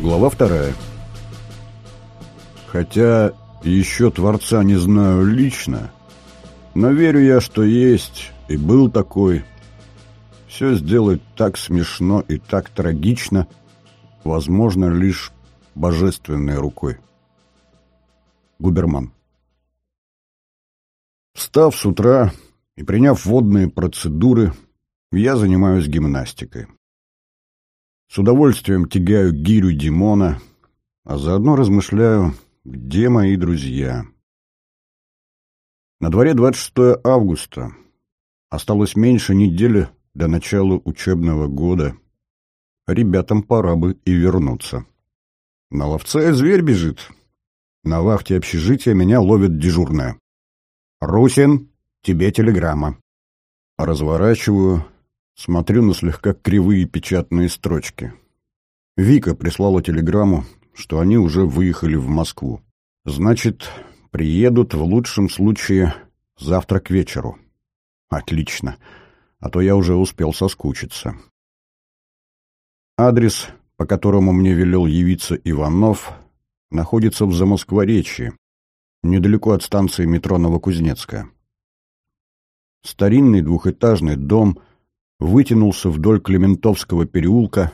Глава вторая. Хотя еще Творца не знаю лично, но верю я, что есть и был такой. Все сделать так смешно и так трагично возможно лишь божественной рукой. Губерман. Встав с утра и приняв водные процедуры, я занимаюсь гимнастикой. С удовольствием тягаю гирю Димона, а заодно размышляю, где мои друзья. На дворе 26 августа. Осталось меньше недели до начала учебного года. Ребятам пора бы и вернуться. На ловца и зверь бежит. На вахте общежития меня ловит дежурная. «Русин, тебе телеграмма». Разворачиваю, Смотрю на слегка кривые печатные строчки. Вика прислала телеграмму, что они уже выехали в Москву. Значит, приедут в лучшем случае завтра к вечеру. Отлично, а то я уже успел соскучиться. Адрес, по которому мне велел явиться Иванов, находится в Замоскворечье, недалеко от станции метро Новокузнецкая. Старинный двухэтажный дом — вытянулся вдоль Клементовского переулка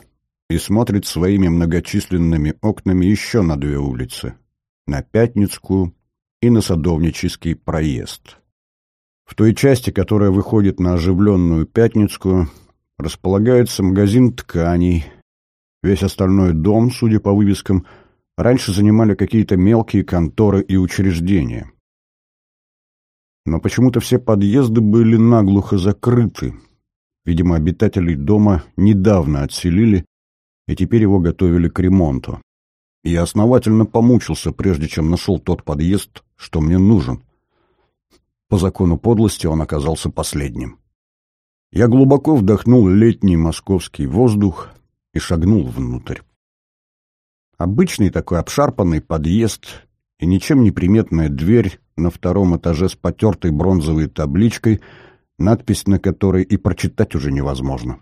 и смотрит своими многочисленными окнами еще на две улицы — на Пятницкую и на Садовнический проезд. В той части, которая выходит на оживленную Пятницкую, располагается магазин тканей. Весь остальной дом, судя по вывескам, раньше занимали какие-то мелкие конторы и учреждения. Но почему-то все подъезды были наглухо закрыты, Видимо, обитателей дома недавно отселили, и теперь его готовили к ремонту. Я основательно помучился, прежде чем нашел тот подъезд, что мне нужен. По закону подлости он оказался последним. Я глубоко вдохнул летний московский воздух и шагнул внутрь. Обычный такой обшарпанный подъезд и ничем не приметная дверь на втором этаже с потертой бронзовой табличкой — надпись на которой и прочитать уже невозможно.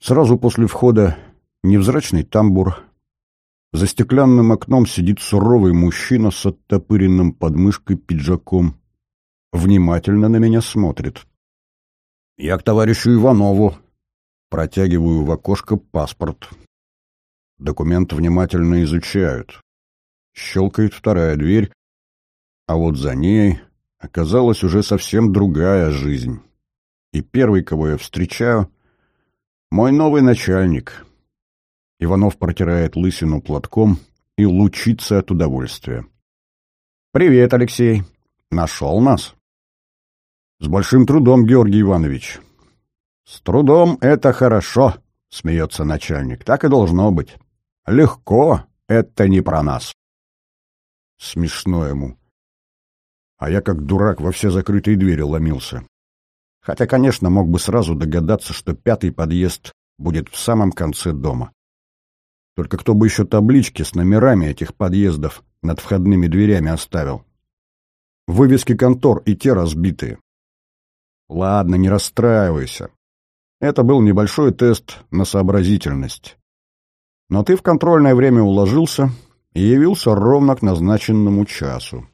Сразу после входа невзрачный тамбур. За стеклянным окном сидит суровый мужчина с оттопыренным подмышкой пиджаком. Внимательно на меня смотрит. «Я к товарищу Иванову». Протягиваю в окошко паспорт. Документ внимательно изучают. Щелкает вторая дверь, а вот за ней оказалась уже совсем другая жизнь. И первый, кого я встречаю, мой новый начальник. Иванов протирает лысину платком и лучится от удовольствия. «Привет, Алексей. Нашел нас?» «С большим трудом, Георгий Иванович». «С трудом это хорошо», — смеется начальник. «Так и должно быть. Легко — это не про нас». Смешно ему а я как дурак во все закрытые двери ломился. Хотя, конечно, мог бы сразу догадаться, что пятый подъезд будет в самом конце дома. Только кто бы еще таблички с номерами этих подъездов над входными дверями оставил? Вывески контор и те разбитые. Ладно, не расстраивайся. Это был небольшой тест на сообразительность. Но ты в контрольное время уложился и явился ровно к назначенному часу.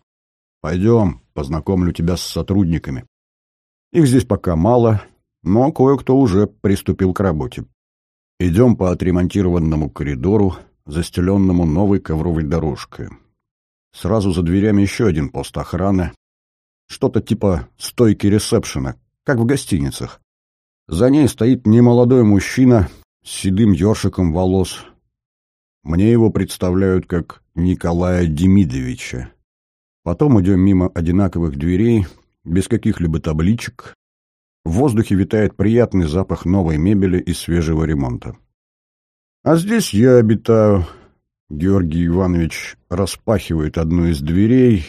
Пойдем, познакомлю тебя с сотрудниками. Их здесь пока мало, но кое-кто уже приступил к работе. Идем по отремонтированному коридору, застеленному новой ковровой дорожкой. Сразу за дверями еще один пост охраны. Что-то типа стойки ресепшена, как в гостиницах. За ней стоит немолодой мужчина с седым ёршиком волос. Мне его представляют как Николая Демидовича. Потом идем мимо одинаковых дверей, без каких-либо табличек. В воздухе витает приятный запах новой мебели и свежего ремонта. А здесь я обитаю. Георгий Иванович распахивает одну из дверей,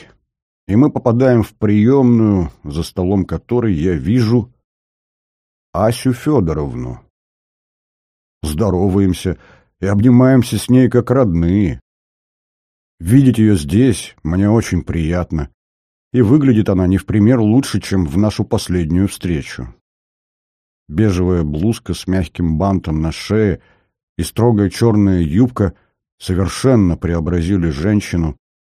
и мы попадаем в приемную, за столом которой я вижу Асю Федоровну. Здороваемся и обнимаемся с ней как родные. Видеть ее здесь мне очень приятно. И выглядит она не в пример лучше, чем в нашу последнюю встречу. Бежевая блузка с мягким бантом на шее и строгая черная юбка совершенно преобразили женщину,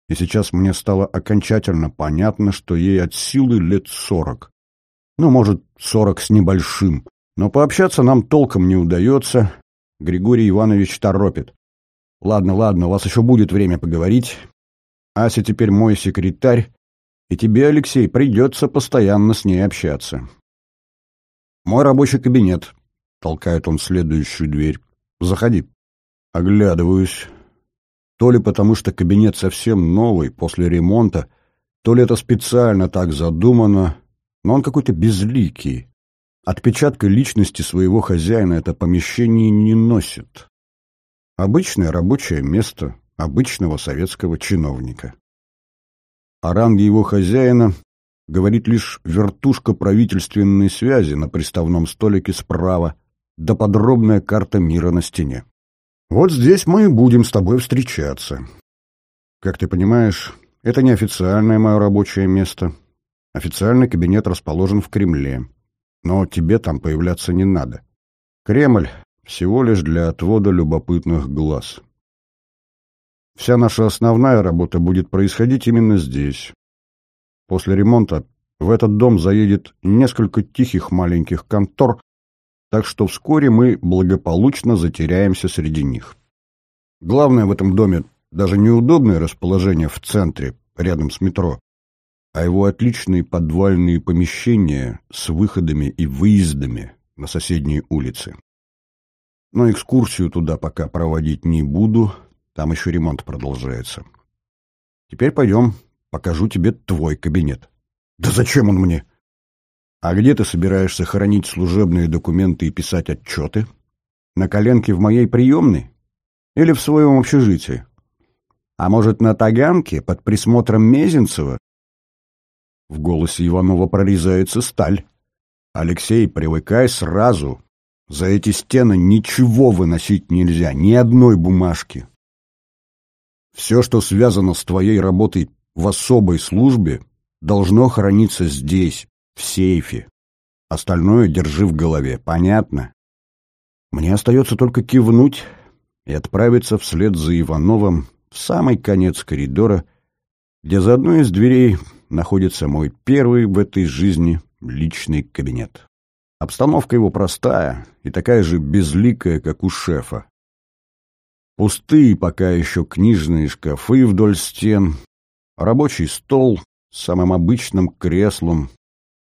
и сейчас мне стало окончательно понятно, что ей от силы лет сорок. Ну, может, сорок с небольшим. Но пообщаться нам толком не удается. Григорий Иванович торопит. Ладно, ладно, у вас еще будет время поговорить. Ася теперь мой секретарь, и тебе, Алексей, придется постоянно с ней общаться. Мой рабочий кабинет. Толкает он следующую дверь. Заходи. Оглядываюсь. То ли потому, что кабинет совсем новый, после ремонта, то ли это специально так задумано, но он какой-то безликий. Отпечатка личности своего хозяина это помещение не носит. Обычное рабочее место обычного советского чиновника. О ранге его хозяина говорит лишь вертушка правительственной связи на приставном столике справа, да подробная карта мира на стене. Вот здесь мы и будем с тобой встречаться. Как ты понимаешь, это не официальное мое рабочее место. Официальный кабинет расположен в Кремле. Но тебе там появляться не надо. Кремль всего лишь для отвода любопытных глаз. Вся наша основная работа будет происходить именно здесь. После ремонта в этот дом заедет несколько тихих маленьких контор, так что вскоре мы благополучно затеряемся среди них. Главное в этом доме даже неудобное расположение в центре, рядом с метро, а его отличные подвальные помещения с выходами и выездами на соседние улицы. Но экскурсию туда пока проводить не буду, там еще ремонт продолжается. Теперь пойдем, покажу тебе твой кабинет. Да зачем он мне? А где ты собираешься хранить служебные документы и писать отчеты? На коленке в моей приемной? Или в своем общежитии? А может, на Таганке под присмотром Мезенцева? В голосе Иванова прорезается сталь. Алексей, привыкай сразу. За эти стены ничего выносить нельзя, ни одной бумажки. Все, что связано с твоей работой в особой службе, должно храниться здесь, в сейфе. Остальное держи в голове, понятно? Мне остается только кивнуть и отправиться вслед за Ивановым в самый конец коридора, где за одной из дверей находится мой первый в этой жизни личный кабинет. Обстановка его простая и такая же безликая, как у шефа. Пустые пока еще книжные шкафы вдоль стен, рабочий стол с самым обычным креслом.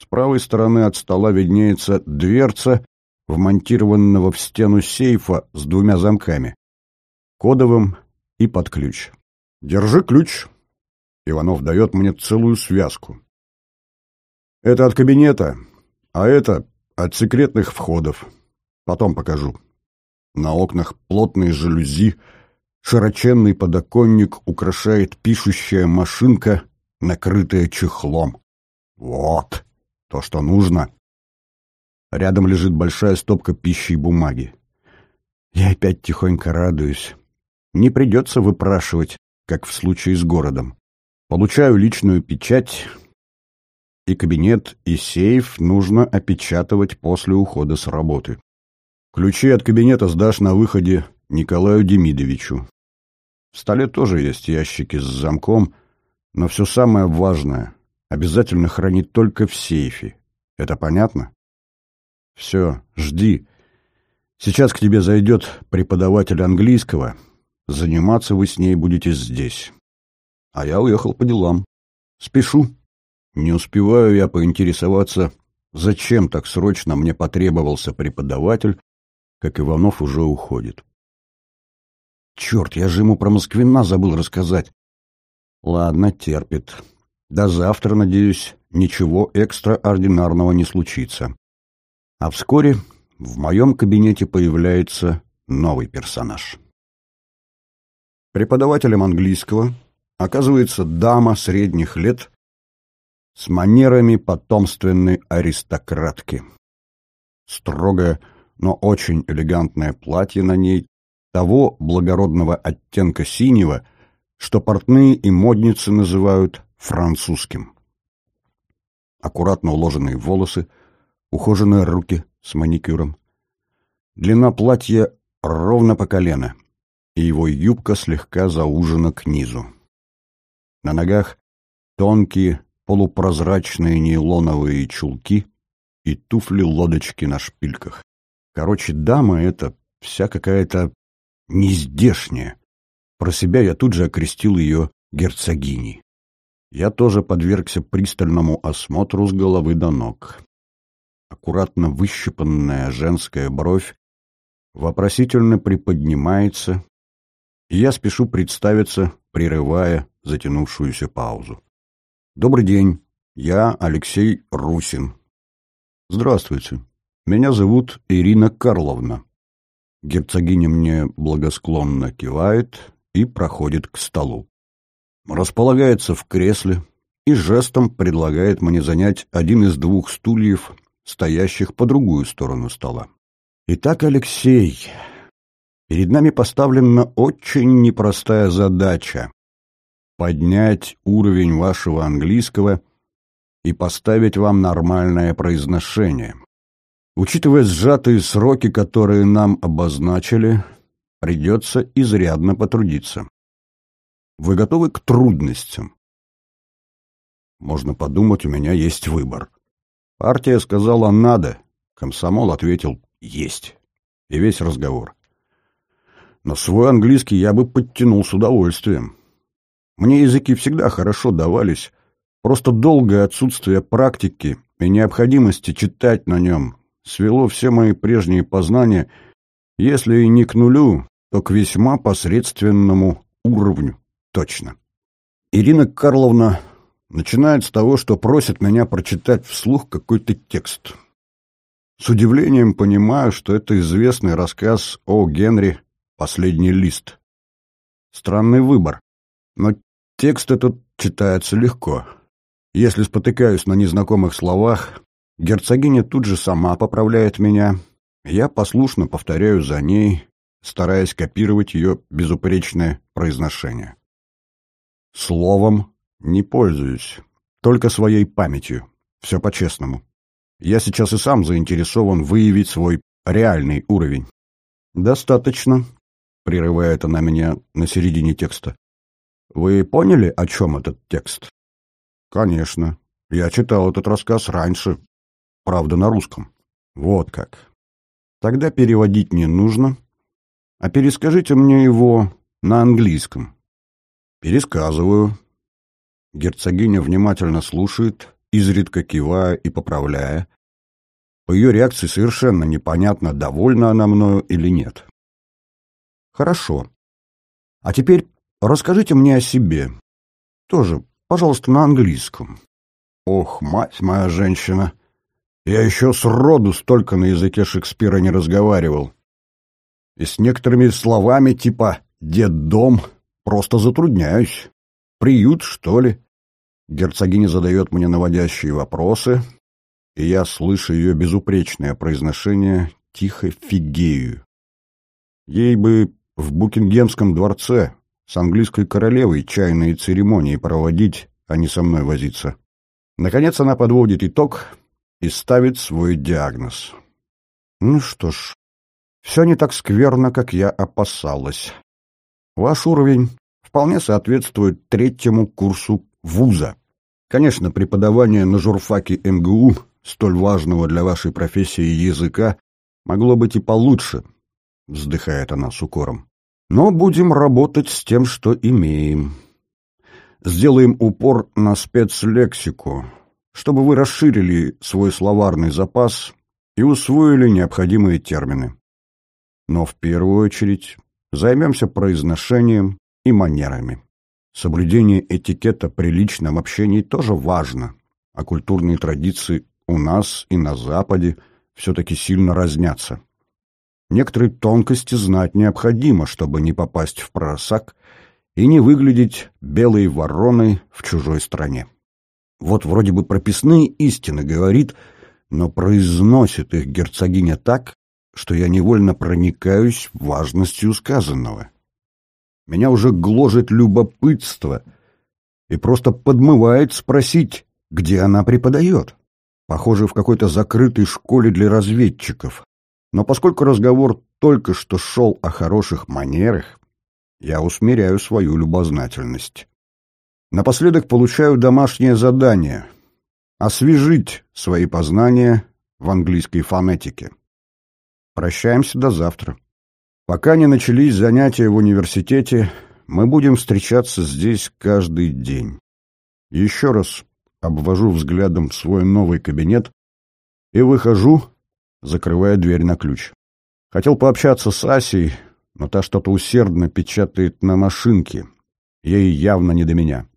С правой стороны от стола виднеется дверца, вмонтированного в стену сейфа с двумя замками, кодовым и под ключ. «Держи ключ», Иванов дает мне целую связку. Это от кабинета, а это от секретных входов. Потом покажу. На окнах плотные жалюзи, широченный подоконник украшает пишущая машинка, накрытая чехлом. Вот, то, что нужно. Рядом лежит большая стопка пищи и бумаги. Я опять тихонько радуюсь. Не придется выпрашивать, как в случае с городом. Получаю личную печать, и кабинет, и сейф нужно опечатывать после ухода с работы. Ключи от кабинета сдашь на выходе Николаю Демидовичу. В столе тоже есть ящики с замком, но все самое важное обязательно хранить только в сейфе. Это понятно? Все, жди. Сейчас к тебе зайдет преподаватель английского. Заниматься вы с ней будете здесь а я уехал по делам. Спешу. Не успеваю я поинтересоваться, зачем так срочно мне потребовался преподаватель, как Иванов уже уходит. Черт, я же ему про Москвина забыл рассказать. Ладно, терпит. До завтра, надеюсь, ничего экстраординарного не случится. А вскоре в моем кабинете появляется новый персонаж. Преподавателем английского Оказывается, дама средних лет с манерами потомственной аристократки. Строгое, но очень элегантное платье на ней, того благородного оттенка синего, что портные и модницы называют французским. Аккуратно уложенные волосы, ухоженные руки с маникюром. Длина платья ровно по колено, и его юбка слегка заужена к низу. На ногах тонкие полупрозрачные нейлоновые чулки и туфли-лодочки на шпильках. Короче, дама эта вся какая-то нездешняя. Про себя я тут же окрестил ее герцогиней. Я тоже подвергся пристальному осмотру с головы до ног. Аккуратно выщипанная женская бровь вопросительно приподнимается, и я спешу представиться, прерывая затянувшуюся паузу. «Добрый день, я Алексей Русин». «Здравствуйте, меня зовут Ирина Карловна». Герцогиня мне благосклонно кивает и проходит к столу. Располагается в кресле и жестом предлагает мне занять один из двух стульев, стоящих по другую сторону стола. Итак, Алексей, перед нами поставлена очень непростая задача — поднять уровень вашего английского и поставить вам нормальное произношение. Учитывая сжатые сроки, которые нам обозначили, придется изрядно потрудиться. Вы готовы к трудностям? Можно подумать, у меня есть выбор. Партия сказала «надо», комсомол ответил «есть». И весь разговор. Но свой английский я бы подтянул с удовольствием. Мне языки всегда хорошо давались, просто долгое отсутствие практики и необходимости читать на нем свело все мои прежние познания, если и не к нулю, то к весьма посредственному уровню, точно. Ирина Карловна начинает с того, что просит меня прочитать вслух какой-то текст. С удивлением понимаю, что это известный рассказ о Генри «Последний лист». Странный выбор, но текст этот читается легко. Если спотыкаюсь на незнакомых словах, Герцогиня тут же сама поправляет меня. Я послушно повторяю за ней, стараясь копировать ее безупречное произношение. Словом не пользуюсь, только своей памятью. Все по-честному. Я сейчас и сам заинтересован выявить свой реальный уровень. «Достаточно», — прерывает она меня на середине текста. «Вы поняли, о чем этот текст?» «Конечно. Я читал этот рассказ раньше, правда, на русском. Вот как. Тогда переводить не нужно, а перескажите мне его на английском. Пересказываю. Герцогиня внимательно слушает, изредка кивая и поправляя. По ее реакции совершенно непонятно, довольна она мною или нет. Хорошо. А теперь расскажите мне о себе. Тоже, пожалуйста, на английском. Ох, мать моя женщина, я еще сроду столько на языке Шекспира не разговаривал. И с некоторыми словами типа «дед-дом» просто затрудняюсь. Приют, что ли? Герцогиня задает мне наводящие вопросы, и я, слышу ее безупречное произношение, тихо фигею. Ей бы в Букингемском дворце с английской королевой чайные церемонии проводить, а не со мной возиться. Наконец она подводит итог и ставит свой диагноз. Ну что ж, все не так скверно, как я опасалась. Ваш уровень вполне соответствует третьему курсу вуза. Конечно, преподавание на журфаке МГУ, столь важного для вашей профессии языка, могло быть и получше, вздыхает она с укором. Но будем работать с тем, что имеем. Сделаем упор на спецлексику, чтобы вы расширили свой словарный запас и усвоили необходимые термины. Но в первую очередь займемся произношением и манерами. Соблюдение этикета при личном общении тоже важно, а культурные традиции у нас и на Западе все-таки сильно разнятся. Некоторые тонкости знать необходимо, чтобы не попасть в просак и не выглядеть белой вороной в чужой стране. Вот вроде бы прописные истины говорит, но произносит их герцогиня так, что я невольно проникаюсь важностью сказанного. Меня уже гложет любопытство и просто подмывает спросить, где она преподает. Похоже, в какой-то закрытой школе для разведчиков. Но поскольку разговор только что шел о хороших манерах, я усмиряю свою любознательность. Напоследок получаю домашнее задание — освежить свои познания в английской фонетике. Прощаемся до завтра. Пока не начались занятия в университете, мы будем встречаться здесь каждый день. Еще раз обвожу взглядом свой новый кабинет и выхожу, закрывая дверь на ключ. Хотел пообщаться с Асей, но та что-то усердно печатает на машинке. Ей явно не до меня.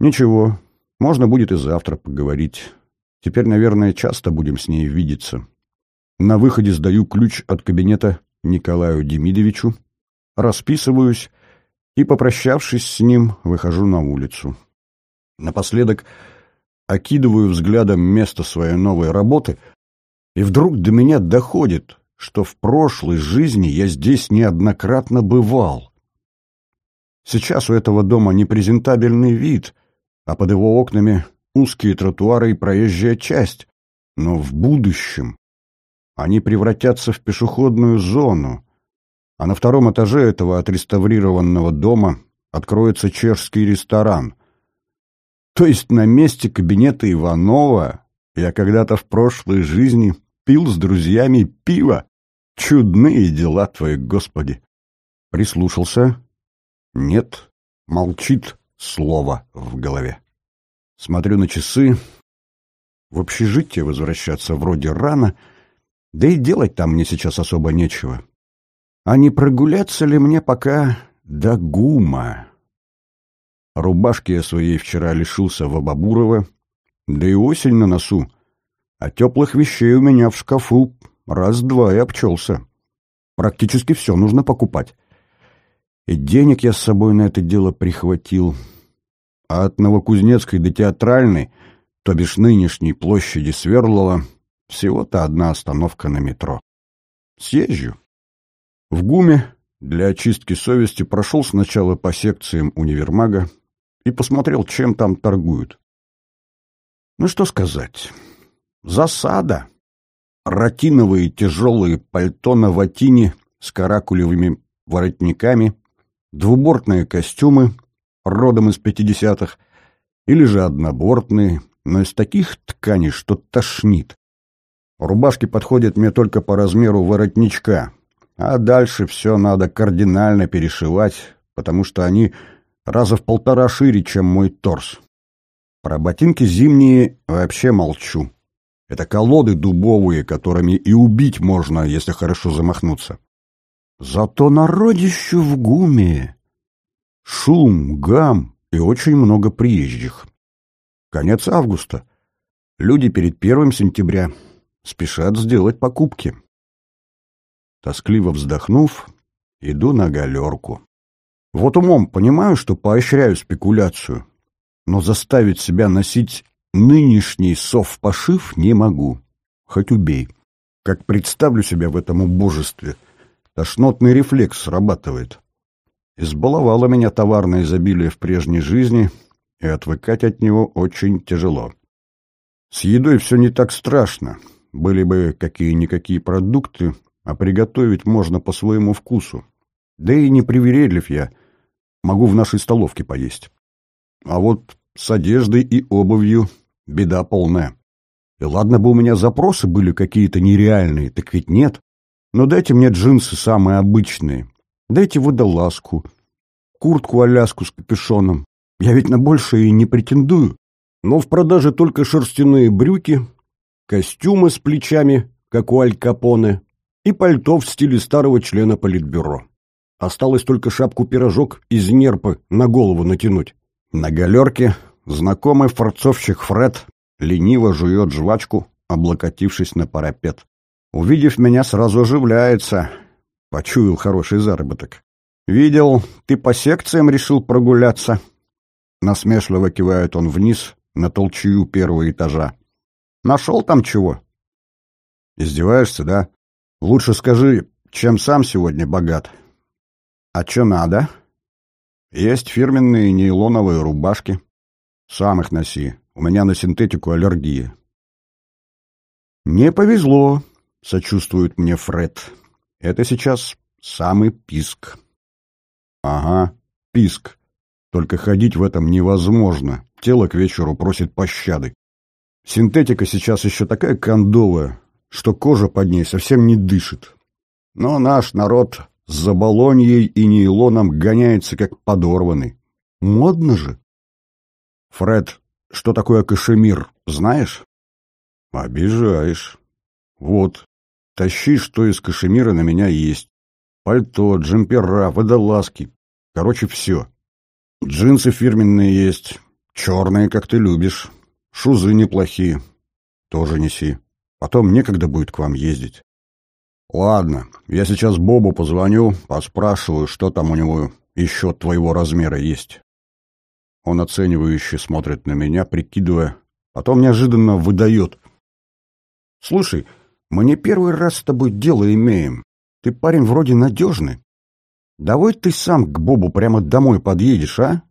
Ничего, можно будет и завтра поговорить. Теперь, наверное, часто будем с ней видеться. На выходе сдаю ключ от кабинета Николаю Демидовичу, расписываюсь и, попрощавшись с ним, выхожу на улицу. Напоследок окидываю взглядом место своей новой работы, и вдруг до меня доходит, что в прошлой жизни я здесь неоднократно бывал. Сейчас у этого дома непрезентабельный вид, а под его окнами узкие тротуары и проезжая часть, но в будущем они превратятся в пешеходную зону, а на втором этаже этого отреставрированного дома откроется чешский ресторан. То есть на месте кабинета Иванова я когда-то в прошлой жизни пил с друзьями пиво. Чудные дела твои, Господи! Прислушался. Нет, молчит слово в голове. Смотрю на часы. В общежитие возвращаться вроде рано — да и делать там мне сейчас особо нечего. А не прогуляться ли мне пока до гума? Рубашки я своей вчера лишился в Абабурова, да и осень на носу. А теплых вещей у меня в шкафу раз-два и обчелся. Практически все нужно покупать. И денег я с собой на это дело прихватил. А от Новокузнецкой до Театральной, то бишь нынешней площади Сверлова, всего-то одна остановка на метро. Съезжу. В ГУМе для очистки совести прошел сначала по секциям универмага и посмотрел, чем там торгуют. Ну что сказать. Засада. Ротиновые тяжелые пальто на ватине с каракулевыми воротниками, двубортные костюмы, родом из пятидесятых, или же однобортные, но из таких тканей, что тошнит. Рубашки подходят мне только по размеру воротничка, а дальше все надо кардинально перешивать, потому что они раза в полтора шире, чем мой торс. Про ботинки зимние вообще молчу. Это колоды дубовые, которыми и убить можно, если хорошо замахнуться. Зато народищу в гуме. Шум, гам и очень много приезжих. Конец августа. Люди перед первым сентября спешат сделать покупки. Тоскливо вздохнув, иду на галерку. Вот умом понимаю, что поощряю спекуляцию, но заставить себя носить нынешний совпошив не могу, хоть убей. Как представлю себя в этом убожестве, тошнотный рефлекс срабатывает. Избаловало меня товарное изобилие в прежней жизни, и отвыкать от него очень тяжело. С едой все не так страшно, были бы какие-никакие продукты, а приготовить можно по своему вкусу. Да и не привередлив я, могу в нашей столовке поесть. А вот с одеждой и обувью беда полная. И ладно бы у меня запросы были какие-то нереальные, так ведь нет. Но дайте мне джинсы самые обычные, дайте водолазку, куртку-аляску с капюшоном. Я ведь на большее и не претендую. Но в продаже только шерстяные брюки, костюмы с плечами, как у Аль Капоне, и пальто в стиле старого члена политбюро. Осталось только шапку-пирожок из нерпы на голову натянуть. На галерке знакомый форцовщик Фред лениво жует жвачку, облокотившись на парапет. Увидев меня, сразу оживляется. Почуял хороший заработок. «Видел, ты по секциям решил прогуляться?» Насмешливо кивает он вниз на толчью первого этажа. Нашел там чего? Издеваешься, да? Лучше скажи, чем сам сегодня богат. А что надо? Есть фирменные нейлоновые рубашки. Сам их носи. У меня на синтетику аллергия. Не повезло, сочувствует мне Фред. Это сейчас самый писк. Ага, писк. Только ходить в этом невозможно. Тело к вечеру просит пощады. Синтетика сейчас еще такая кондовая, что кожа под ней совсем не дышит. Но наш народ за балоньей и нейлоном гоняется как подорванный. Модно же. Фред, что такое кашемир, знаешь? Обижаешь. Вот, тащи, что из кашемира на меня есть. Пальто, джемпера, водолазки. Короче, все. Джинсы фирменные есть. Черные, как ты любишь. Шузы неплохие. Тоже неси. Потом некогда будет к вам ездить. Ладно, я сейчас Бобу позвоню, поспрашиваю, что там у него еще твоего размера есть. Он оценивающе смотрит на меня, прикидывая, потом неожиданно выдает. «Слушай, мы не первый раз с тобой дело имеем. Ты парень вроде надежный. Давай ты сам к Бобу прямо домой подъедешь, а?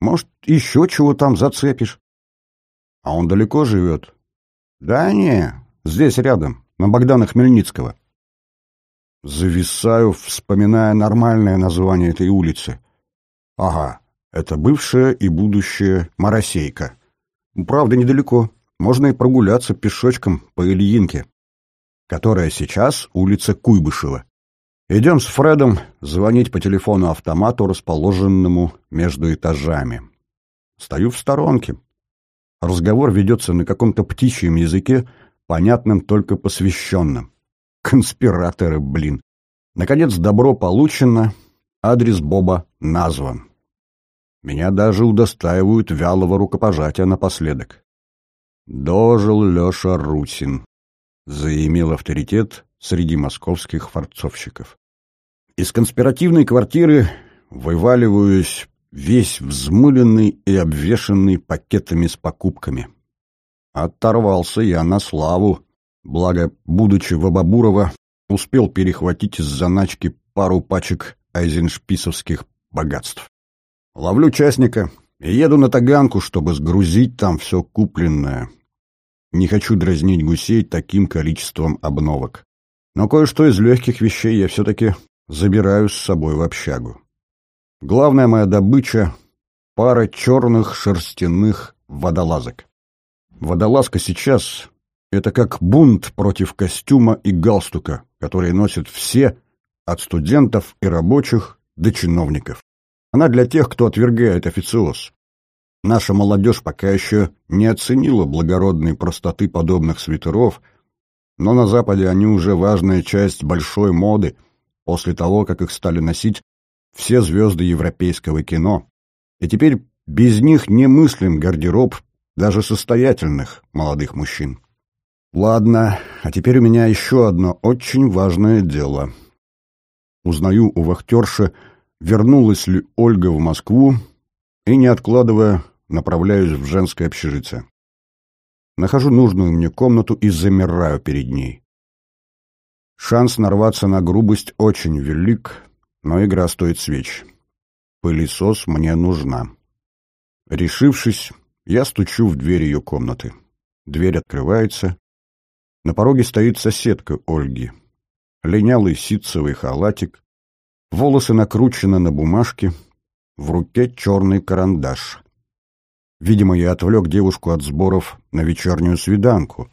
Может, еще чего там зацепишь?» «А он далеко живет?» «Да не, здесь рядом, на Богдана Хмельницкого». Зависаю, вспоминая нормальное название этой улицы. Ага, это бывшая и будущая Моросейка. Правда, недалеко. Можно и прогуляться пешочком по Ильинке, которая сейчас улица Куйбышева. Идем с Фредом звонить по телефону-автомату, расположенному между этажами. Стою в сторонке. Разговор ведется на каком-то птичьем языке, понятном только посвященным. Конспираторы, блин. Наконец, добро получено, адрес Боба назван. Меня даже удостаивают вялого рукопожатия напоследок. Дожил Леша Русин, заимел авторитет среди московских форцовщиков. Из конспиративной квартиры вываливаюсь весь взмыленный и обвешанный пакетами с покупками. Оторвался я на славу, Благо, будучи в Абабурово, успел перехватить из заначки пару пачек айзеншписовских богатств. Ловлю частника и еду на Таганку, чтобы сгрузить там все купленное. Не хочу дразнить гусей таким количеством обновок. Но кое-что из легких вещей я все-таки забираю с собой в общагу. Главная моя добыча — пара черных шерстяных водолазок. Водолазка сейчас это как бунт против костюма и галстука, которые носят все, от студентов и рабочих до чиновников. Она для тех, кто отвергает официоз. Наша молодежь пока еще не оценила благородной простоты подобных свитеров, но на Западе они уже важная часть большой моды после того, как их стали носить все звезды европейского кино. И теперь без них не мыслим гардероб даже состоятельных молодых мужчин. Ладно, а теперь у меня еще одно очень важное дело. Узнаю у вахтерши, вернулась ли Ольга в Москву, и, не откладывая, направляюсь в женское общежитие. Нахожу нужную мне комнату и замираю перед ней. Шанс нарваться на грубость очень велик, но игра стоит свеч. Пылесос мне нужна. Решившись, я стучу в дверь ее комнаты. Дверь открывается, на пороге стоит соседка Ольги. Линялый ситцевый халатик, волосы накручены на бумажке, в руке черный карандаш. Видимо, я отвлек девушку от сборов на вечернюю свиданку.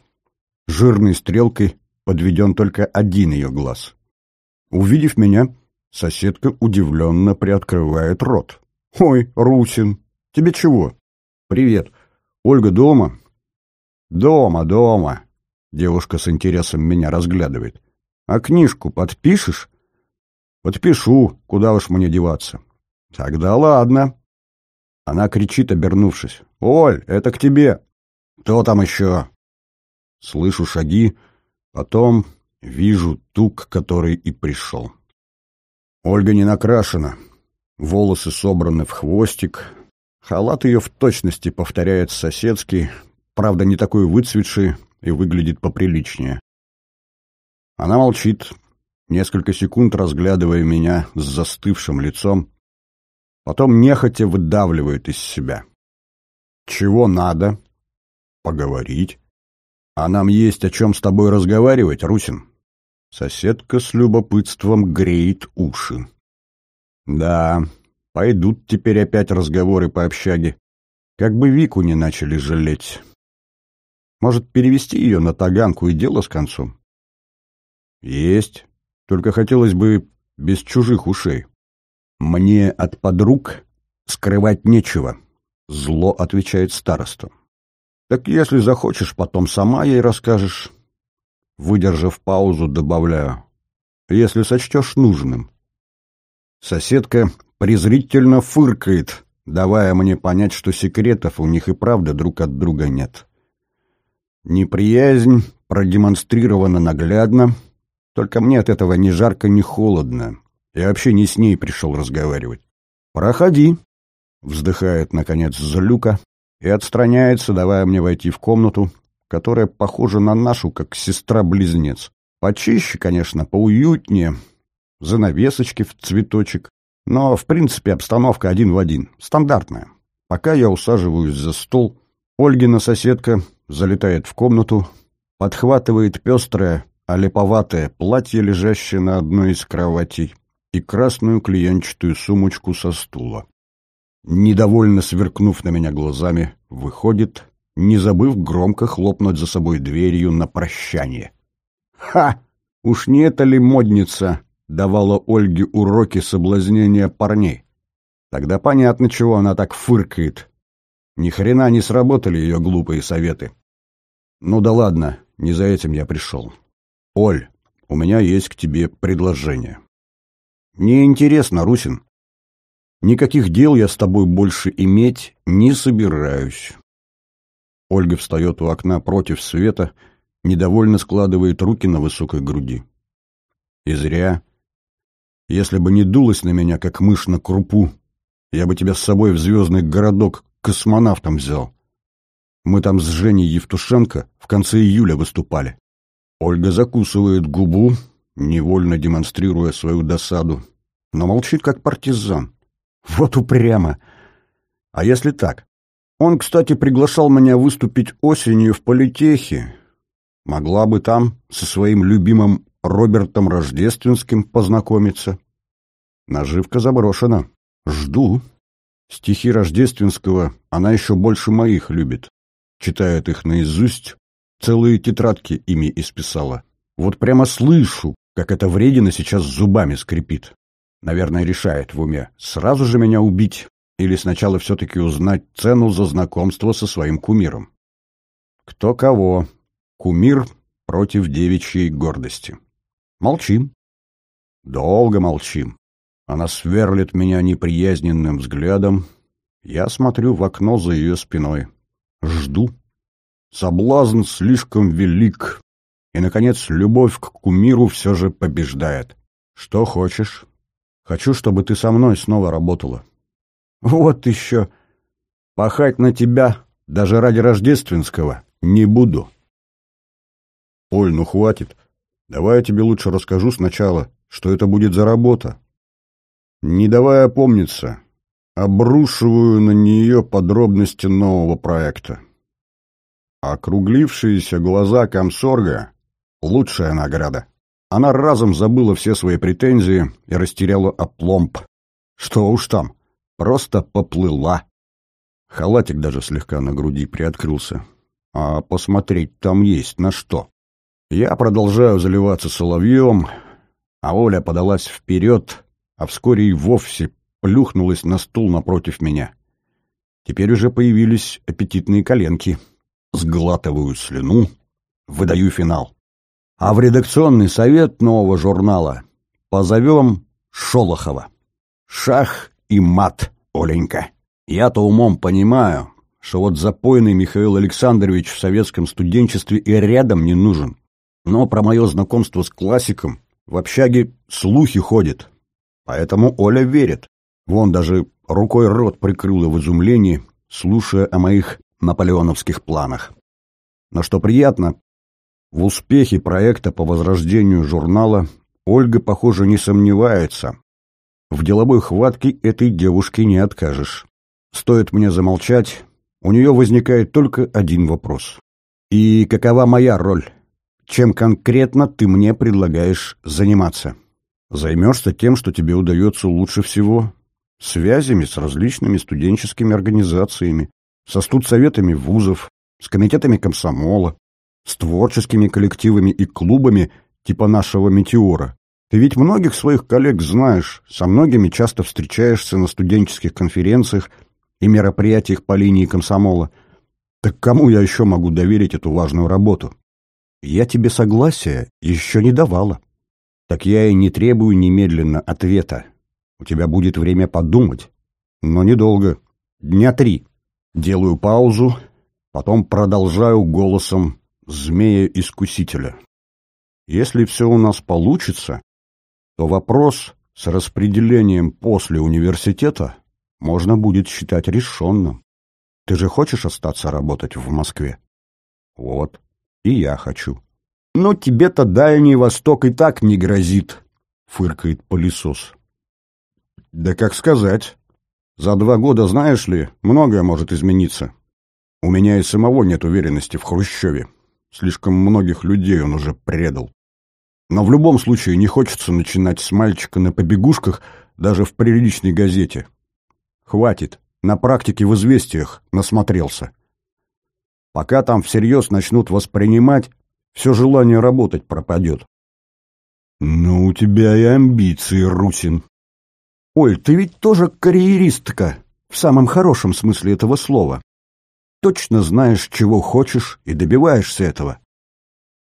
Жирной стрелкой подведен только один ее глаз. Увидев меня, соседка удивленно приоткрывает рот. «Ой, Русин, тебе чего?» «Привет. Ольга дома?» «Дома, дома», Девушка с интересом меня разглядывает. «А книжку подпишешь?» «Подпишу. Куда уж мне деваться?» «Тогда ладно». Она кричит, обернувшись. «Оль, это к тебе!» «Кто там еще?» Слышу шаги, потом вижу тук, который и пришел. Ольга не накрашена, волосы собраны в хвостик, халат ее в точности повторяет соседский, правда, не такой выцветший, и выглядит поприличнее. Она молчит, несколько секунд разглядывая меня с застывшим лицом, потом нехотя выдавливает из себя. «Чего надо?» «Поговорить. А нам есть о чем с тобой разговаривать, Русин?» Соседка с любопытством греет уши. Да, пойдут теперь опять разговоры по общаге. Как бы Вику не начали жалеть. Может, перевести ее на таганку и дело с концом? Есть. Только хотелось бы без чужих ушей. Мне от подруг скрывать нечего. Зло отвечает староста. Так если захочешь, потом сама ей расскажешь. Выдержав паузу, добавляю. Если сочтешь нужным. Соседка презрительно фыркает, давая мне понять, что секретов у них и правда друг от друга нет. Неприязнь продемонстрирована наглядно, только мне от этого ни жарко, ни холодно. Я вообще не с ней пришел разговаривать. «Проходи», — вздыхает, наконец, Злюка и отстраняется, давая мне войти в комнату, которая похожа на нашу, как сестра-близнец. Почище, конечно, поуютнее, занавесочки в цветочек, но, в принципе, обстановка один в один, стандартная. Пока я усаживаюсь за стол, Ольгина соседка залетает в комнату, подхватывает пестрое, олеповатое платье, лежащее на одной из кроватей, и красную клеенчатую сумочку со стула. Недовольно сверкнув на меня глазами, выходит, не забыв громко хлопнуть за собой дверью на прощание. «Ха! Уж не это ли модница давала Ольге уроки соблазнения парней? Тогда понятно, чего она так фыркает. Ни хрена не сработали ее глупые советы. Ну да ладно, не за этим я пришел. Оль, у меня есть к тебе предложение. Мне интересно, Русин. Никаких дел я с тобой больше иметь не собираюсь. Ольга встает у окна против света, недовольно складывает руки на высокой груди. И зря. Если бы не дулась на меня, как мышь на крупу, я бы тебя с собой в звездный городок космонавтом взял. Мы там с Женей Евтушенко в конце июля выступали. Ольга закусывает губу, невольно демонстрируя свою досаду, но молчит как партизан. Вот упрямо. А если так? Он, кстати, приглашал меня выступить осенью в политехе. Могла бы там со своим любимым Робертом Рождественским познакомиться. Наживка заброшена. Жду. Стихи Рождественского она еще больше моих любит. Читает их наизусть, целые тетрадки ими исписала. Вот прямо слышу, как эта вредина сейчас зубами скрипит. Наверное, решает в уме, сразу же меня убить или сначала все-таки узнать цену за знакомство со своим кумиром. Кто кого. Кумир против девичьей гордости. Молчим. Долго молчим. Она сверлит меня неприязненным взглядом. Я смотрю в окно за ее спиной. Жду. Соблазн слишком велик. И, наконец, любовь к кумиру все же побеждает. Что хочешь? Хочу, чтобы ты со мной снова работала. Вот еще. Пахать на тебя, даже ради рождественского, не буду. Оль, ну хватит. Давай я тебе лучше расскажу сначала, что это будет за работа. Не давая опомниться, обрушиваю на нее подробности нового проекта. Округлившиеся глаза комсорга — лучшая награда. Она разом забыла все свои претензии и растеряла опломб. Что уж там, просто поплыла. Халатик даже слегка на груди приоткрылся. А посмотреть там есть на что. Я продолжаю заливаться соловьем, а Оля подалась вперед, а вскоре и вовсе плюхнулась на стул напротив меня. Теперь уже появились аппетитные коленки. Сглатываю слюну, выдаю финал. А в редакционный совет нового журнала позовем Шолохова. Шах и мат, Оленька. Я-то умом понимаю, что вот запойный Михаил Александрович в советском студенчестве и рядом не нужен. Но про мое знакомство с классиком в общаге слухи ходят, Поэтому Оля верит. Вон даже рукой рот прикрыла в изумлении, слушая о моих наполеоновских планах. Но что приятно, в успехе проекта по возрождению журнала Ольга, похоже, не сомневается. В деловой хватке этой девушке не откажешь. Стоит мне замолчать, у нее возникает только один вопрос. И какова моя роль? чем конкретно ты мне предлагаешь заниматься. Займешься тем, что тебе удается лучше всего. Связями с различными студенческими организациями, со студсоветами вузов, с комитетами комсомола, с творческими коллективами и клубами типа нашего «Метеора». Ты ведь многих своих коллег знаешь, со многими часто встречаешься на студенческих конференциях и мероприятиях по линии комсомола. Так кому я еще могу доверить эту важную работу? Я тебе согласия еще не давала. Так я и не требую немедленно ответа. У тебя будет время подумать. Но недолго. Дня три. Делаю паузу, потом продолжаю голосом змея-искусителя. Если все у нас получится, то вопрос с распределением после университета можно будет считать решенным. Ты же хочешь остаться работать в Москве? Вот, и я хочу. Но тебе-то Дальний Восток и так не грозит, фыркает пылесос. Да как сказать. За два года, знаешь ли, многое может измениться. У меня и самого нет уверенности в Хрущеве. Слишком многих людей он уже предал. Но в любом случае не хочется начинать с мальчика на побегушках даже в приличной газете. Хватит, на практике в известиях насмотрелся. Пока там всерьез начнут воспринимать, все желание работать пропадет. Ну, у тебя и амбиции, Русин. Оль, ты ведь тоже карьеристка, в самом хорошем смысле этого слова. Точно знаешь, чего хочешь, и добиваешься этого.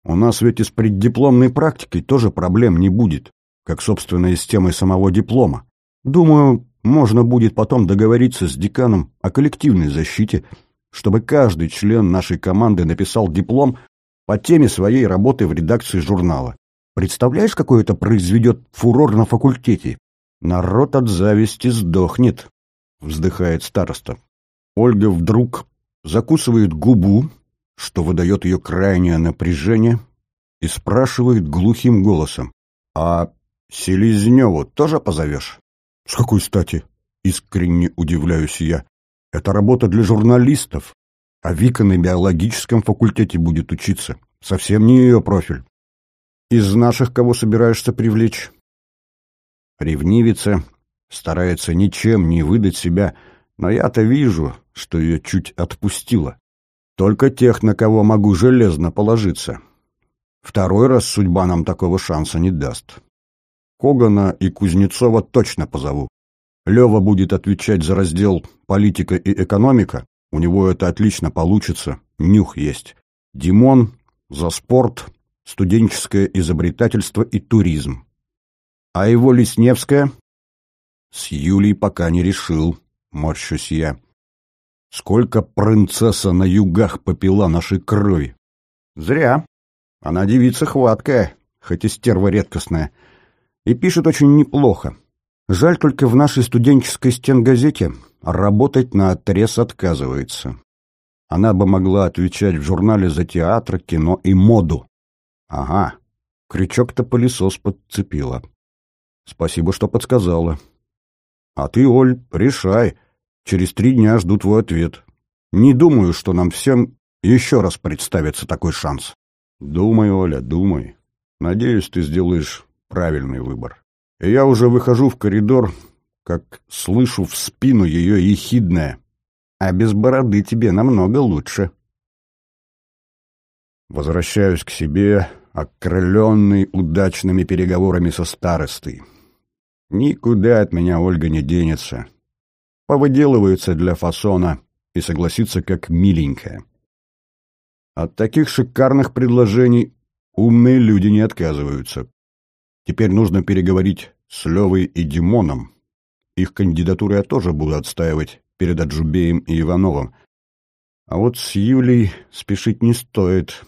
У нас ведь и с преддипломной практикой тоже проблем не будет, как, собственно, и с темой самого диплома. Думаю, можно будет потом договориться с деканом о коллективной защите, чтобы каждый член нашей команды написал диплом по теме своей работы в редакции журнала. Представляешь, какой это произведет фурор на факультете? Народ от зависти сдохнет, вздыхает староста. Ольга вдруг закусывает губу, что выдает ее крайнее напряжение, и спрашивает глухим голосом. «А Селезневу тоже позовешь?» «С какой стати?» — искренне удивляюсь я. «Это работа для журналистов, а Вика на биологическом факультете будет учиться. Совсем не ее профиль. Из наших кого собираешься привлечь?» Ревнивица старается ничем не выдать себя, но я-то вижу, что ее чуть отпустило. Только тех, на кого могу железно положиться. Второй раз судьба нам такого шанса не даст. Когана и Кузнецова точно позову. Лева будет отвечать за раздел «Политика и экономика». У него это отлично получится, нюх есть. Димон за спорт, студенческое изобретательство и туризм. А его Лесневская? С Юлей пока не решил, морщусь я. Сколько принцесса на югах попила нашей крови. Зря. Она девица хваткая, хоть и стерва редкостная. И пишет очень неплохо. Жаль только в нашей студенческой стенгазете работать на отрез отказывается. Она бы могла отвечать в журнале за театр, кино и моду. Ага, крючок-то пылесос подцепила. Спасибо, что подсказала. А ты, Оль, решай, Через три дня жду твой ответ. Не думаю, что нам всем еще раз представится такой шанс. Думай, Оля, думай. Надеюсь, ты сделаешь правильный выбор. И я уже выхожу в коридор, как слышу в спину ее ехидное. А без бороды тебе намного лучше. Возвращаюсь к себе, окрыленный удачными переговорами со старостой. Никуда от меня Ольга не денется повыделывается для фасона и согласится как миленькая. От таких шикарных предложений умные люди не отказываются. Теперь нужно переговорить с Левой и Димоном. Их кандидатуры я тоже буду отстаивать перед Аджубеем и Ивановым. А вот с Юлей спешить не стоит.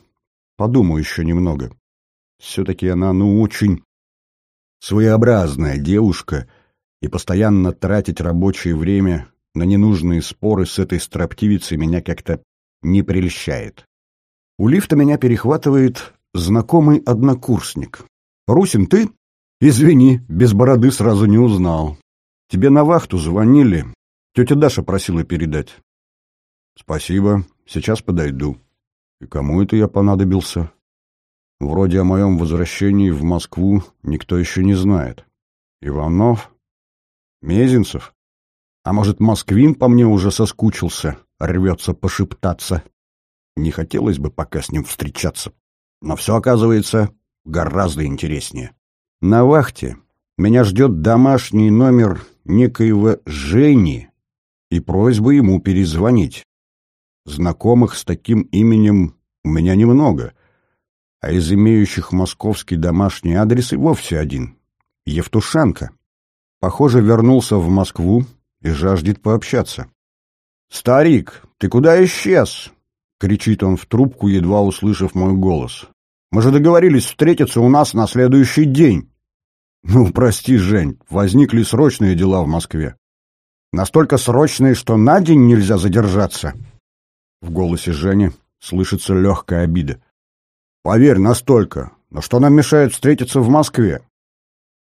Подумаю еще немного. Все-таки она, ну, очень своеобразная девушка — и постоянно тратить рабочее время на ненужные споры с этой строптивицей меня как-то не прельщает. У лифта меня перехватывает знакомый однокурсник. «Русин, ты? Извини, без бороды сразу не узнал. Тебе на вахту звонили. Тетя Даша просила передать». «Спасибо, сейчас подойду». «И кому это я понадобился?» Вроде о моем возвращении в Москву никто еще не знает. Иванов? Мезенцев? А может, Москвин по мне уже соскучился, рвется пошептаться? Не хотелось бы пока с ним встречаться. Но все оказывается гораздо интереснее. На вахте меня ждет домашний номер некоего Жени и просьба ему перезвонить. Знакомых с таким именем у меня немного, а из имеющих московский домашний адрес и вовсе один — Евтушенко. Похоже, вернулся в Москву и жаждет пообщаться. «Старик, ты куда исчез?» — кричит он в трубку, едва услышав мой голос. «Мы же договорились встретиться у нас на следующий день». «Ну, прости, Жень, возникли срочные дела в Москве». «Настолько срочные, что на день нельзя задержаться?» В голосе Жени слышится легкая обида. «Поверь, настолько. Но что нам мешает встретиться в Москве?»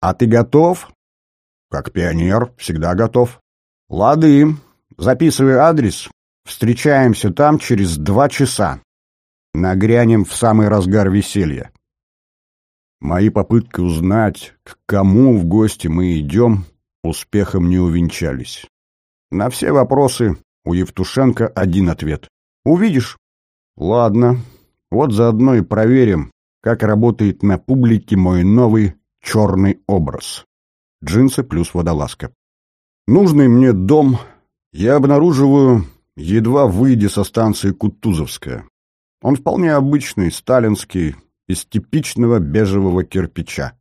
«А ты готов?» «Как пионер, всегда готов». «Лады. Записывай адрес. Встречаемся там через два часа. Нагрянем в самый разгар веселья». Мои попытки узнать, к кому в гости мы идем, успехом не увенчались. На все вопросы у Евтушенко один ответ. «Увидишь». Ладно, вот заодно и проверим, как работает на публике мой новый черный образ. Джинсы плюс водолазка. Нужный мне дом я обнаруживаю, едва выйдя со станции Кутузовская. Он вполне обычный, сталинский, из типичного бежевого кирпича.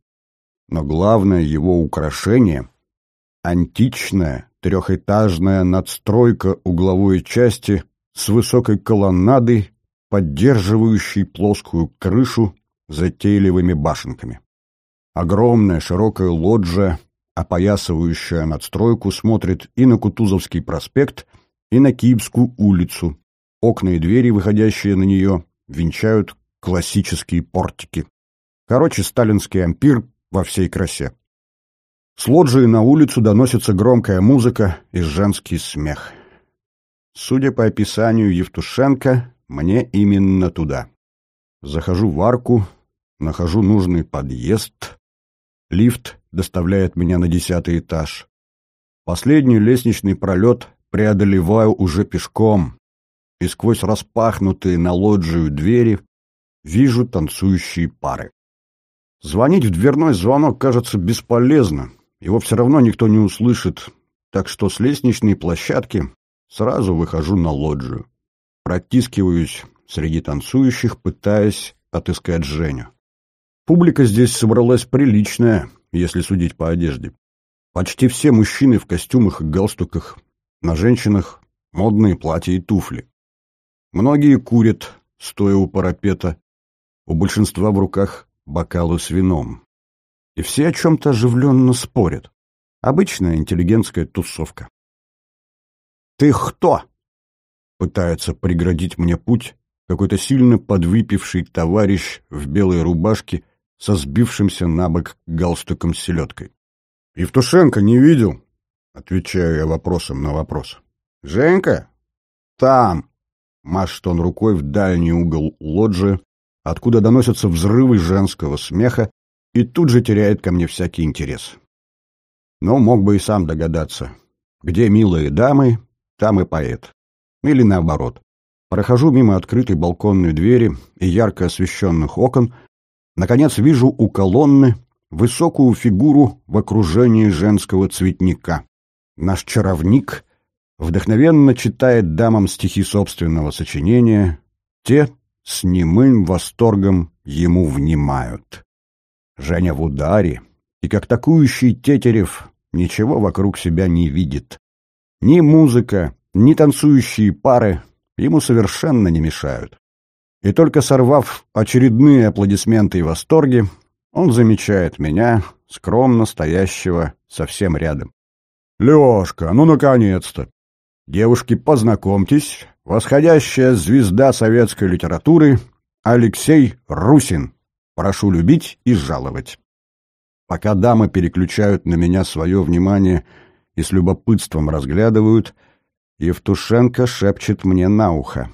Но главное его украшение — античная трехэтажная надстройка угловой части с высокой колоннадой, поддерживающей плоскую крышу затейливыми башенками. Огромная широкая лоджия, опоясывающая надстройку, смотрит и на Кутузовский проспект, и на Киевскую улицу. Окна и двери, выходящие на нее, венчают классические портики. Короче, сталинский ампир во всей красе. С лоджии на улицу доносится громкая музыка и женский смех. Судя по описанию Евтушенко, мне именно туда. Захожу в арку, нахожу нужный подъезд. Лифт доставляет меня на десятый этаж. Последний лестничный пролет преодолеваю уже пешком, и сквозь распахнутые на лоджию двери вижу танцующие пары. Звонить в дверной звонок кажется бесполезно, его все равно никто не услышит, так что с лестничной площадки сразу выхожу на лоджию. Протискиваюсь среди танцующих, пытаясь отыскать Женю. Публика здесь собралась приличная, если судить по одежде. Почти все мужчины в костюмах и галстуках, на женщинах модные платья и туфли. Многие курят, стоя у парапета, у большинства в руках бокалы с вином. И все о чем-то оживленно спорят. Обычная интеллигентская тусовка. «Ты кто?» — пытается преградить мне путь какой-то сильно подвыпивший товарищ в белой рубашке со сбившимся на бок галстуком с селедкой. «Евтушенко не видел?» — отвечаю я вопросом на вопрос. «Женька? Там!» — машет он рукой в дальний угол лоджии, откуда доносятся взрывы женского смеха, и тут же теряет ко мне всякий интерес. Но мог бы и сам догадаться. Где милые дамы, там и поэт. Или наоборот. Прохожу мимо открытой балконной двери и ярко освещенных окон, наконец вижу у колонны высокую фигуру в окружении женского цветника. Наш чаровник вдохновенно читает дамам стихи собственного сочинения, те с немым восторгом ему внимают. Женя в ударе, и как такующий Тетерев ничего вокруг себя не видит. Ни музыка, ни танцующие пары ему совершенно не мешают. И только сорвав очередные аплодисменты и восторги, он замечает меня, скромно стоящего совсем рядом. «Лешка, ну наконец-то! Девушки, познакомьтесь, восходящая звезда советской литературы Алексей Русин. Прошу любить и жаловать». Пока дамы переключают на меня свое внимание и с любопытством разглядывают, Евтушенко шепчет мне на ухо.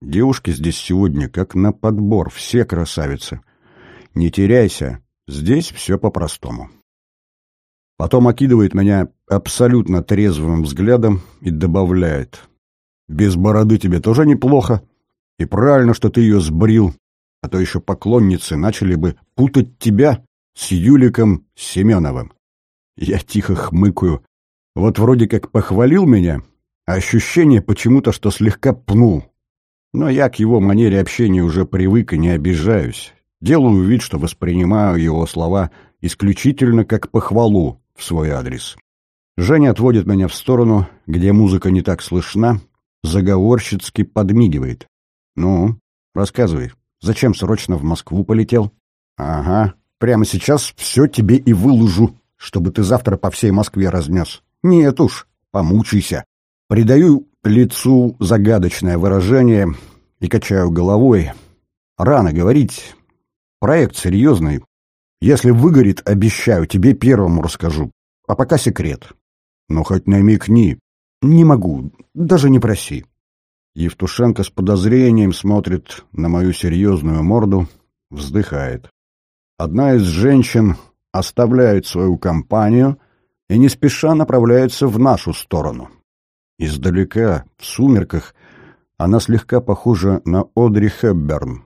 Девушки здесь сегодня как на подбор, все красавицы. Не теряйся, здесь все по-простому. Потом окидывает меня абсолютно трезвым взглядом и добавляет. Без бороды тебе тоже неплохо. И правильно, что ты ее сбрил, а то еще поклонницы начали бы путать тебя с Юликом Семеновым. Я тихо хмыкаю. Вот вроде как похвалил меня, ощущение почему-то, что слегка пнул. Но я к его манере общения уже привык и не обижаюсь. Делаю вид, что воспринимаю его слова исключительно как похвалу в свой адрес. Женя отводит меня в сторону, где музыка не так слышна, заговорщицки подмигивает. «Ну, рассказывай, зачем срочно в Москву полетел?» «Ага, прямо сейчас все тебе и выложу, чтобы ты завтра по всей Москве разнес. Нет уж, помучайся». Придаю лицу загадочное выражение и качаю головой. Рано говорить. Проект серьезный. Если выгорит, обещаю, тебе первому расскажу. А пока секрет. Но хоть намекни. Не могу, даже не проси. Евтушенко с подозрением смотрит на мою серьезную морду, вздыхает. Одна из женщин оставляет свою компанию и не спеша направляется в нашу сторону. Издалека, в сумерках, она слегка похожа на Одри Хепберн,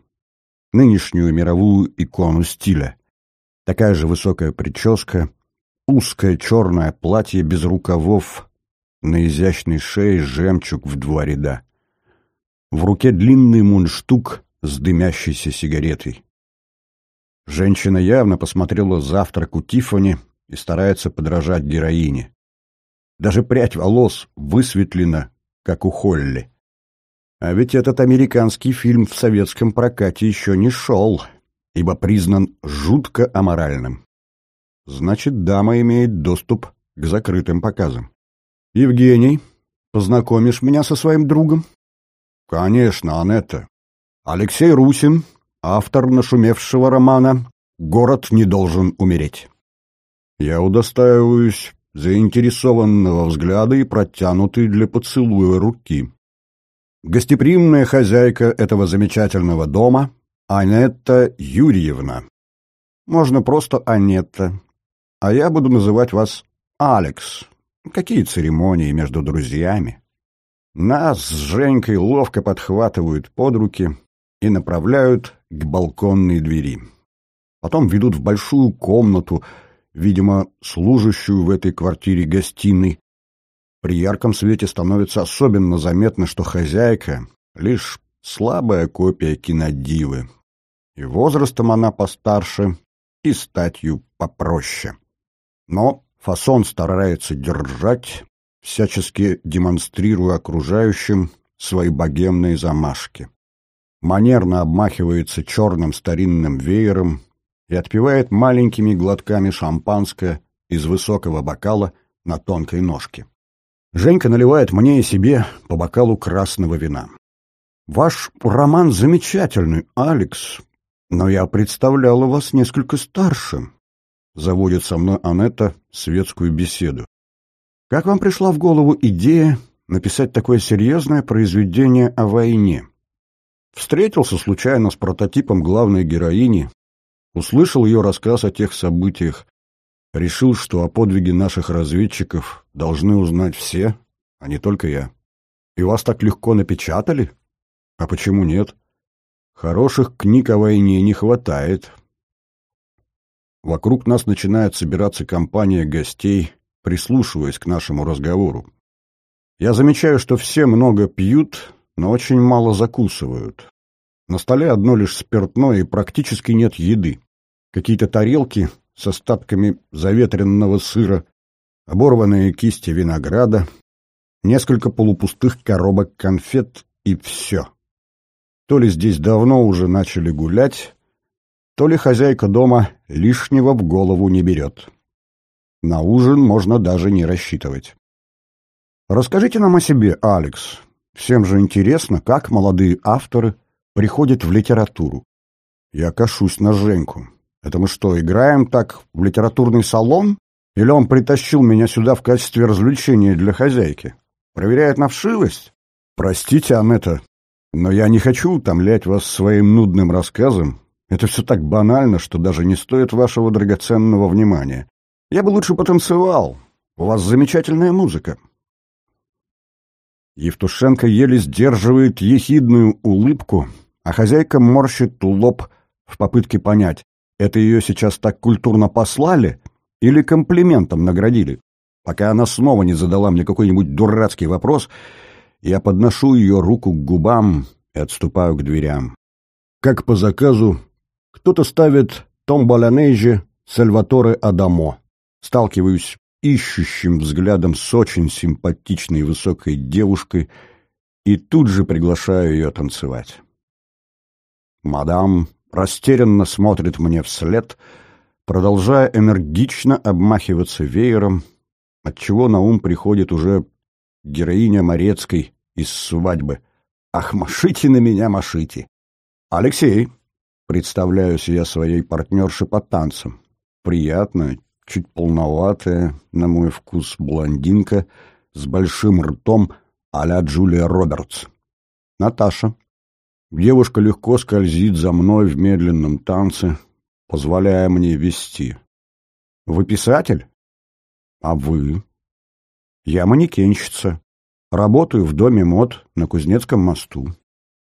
нынешнюю мировую икону стиля. Такая же высокая прическа, узкое черное платье без рукавов, на изящной шее жемчуг в два ряда. В руке длинный мундштук с дымящейся сигаретой. Женщина явно посмотрела завтрак у Тиффани и старается подражать героине. Даже прядь волос высветлена, как у Холли. А ведь этот американский фильм в советском прокате еще не шел, ибо признан жутко аморальным. Значит, дама имеет доступ к закрытым показам. «Евгений, познакомишь меня со своим другом?» «Конечно, Анетта. Алексей Русин, автор нашумевшего романа «Город не должен умереть». Я удостаиваюсь заинтересованного взгляда и протянутой для поцелуя руки. Гостеприимная хозяйка этого замечательного дома — Анетта Юрьевна. Можно просто Анетта, а я буду называть вас Алекс. Какие церемонии между друзьями? Нас с Женькой ловко подхватывают под руки и направляют к балконной двери. Потом ведут в большую комнату — видимо, служащую в этой квартире гостиной. При ярком свете становится особенно заметно, что хозяйка — лишь слабая копия кинодивы. И возрастом она постарше, и статью попроще. Но фасон старается держать, всячески демонстрируя окружающим свои богемные замашки. Манерно обмахивается черным старинным веером, и отпивает маленькими глотками шампанское из высокого бокала на тонкой ножке. Женька наливает мне и себе по бокалу красного вина. «Ваш роман замечательный, Алекс, но я представляла вас несколько старше», — заводит со мной Анетта светскую беседу. «Как вам пришла в голову идея написать такое серьезное произведение о войне?» Встретился случайно с прототипом главной героини, Услышал ее рассказ о тех событиях, решил, что о подвиге наших разведчиков должны узнать все, а не только я. И вас так легко напечатали? А почему нет? Хороших книг о войне не хватает. Вокруг нас начинает собираться компания гостей, прислушиваясь к нашему разговору. Я замечаю, что все много пьют, но очень мало закусывают. На столе одно лишь спиртное и практически нет еды. Какие-то тарелки с остатками заветренного сыра, оборванные кисти винограда, несколько полупустых коробок конфет и все. То ли здесь давно уже начали гулять, то ли хозяйка дома лишнего в голову не берет. На ужин можно даже не рассчитывать. Расскажите нам о себе, Алекс. Всем же интересно, как молодые авторы приходит в литературу. Я кашусь на Женьку. Это мы что, играем так в литературный салон? Или он притащил меня сюда в качестве развлечения для хозяйки? Проверяет на вшивость? Простите, Анетта, Но я не хочу утомлять вас своим нудным рассказом. Это все так банально, что даже не стоит вашего драгоценного внимания. Я бы лучше потанцевал. У вас замечательная музыка. Евтушенко еле сдерживает ехидную улыбку, а хозяйка морщит лоб в попытке понять, это ее сейчас так культурно послали или комплиментом наградили. Пока она снова не задала мне какой-нибудь дурацкий вопрос, я подношу ее руку к губам и отступаю к дверям. Как по заказу, кто-то ставит «Том Баланейже» Сальваторе Адамо. Сталкиваюсь ищущим взглядом с очень симпатичной высокой девушкой и тут же приглашаю ее танцевать. Мадам растерянно смотрит мне вслед, продолжая энергично обмахиваться веером, отчего на ум приходит уже героиня Морецкой из «Свадьбы». «Ах, машите на меня, машите!» «Алексей!» — представляюсь я своей партнерше по танцам. Приятно, чуть полноватая, на мой вкус, блондинка с большим ртом а-ля Джулия Робертс. Наташа. Девушка легко скользит за мной в медленном танце, позволяя мне вести. Вы писатель? А вы? Я манекенщица. Работаю в доме мод на Кузнецком мосту.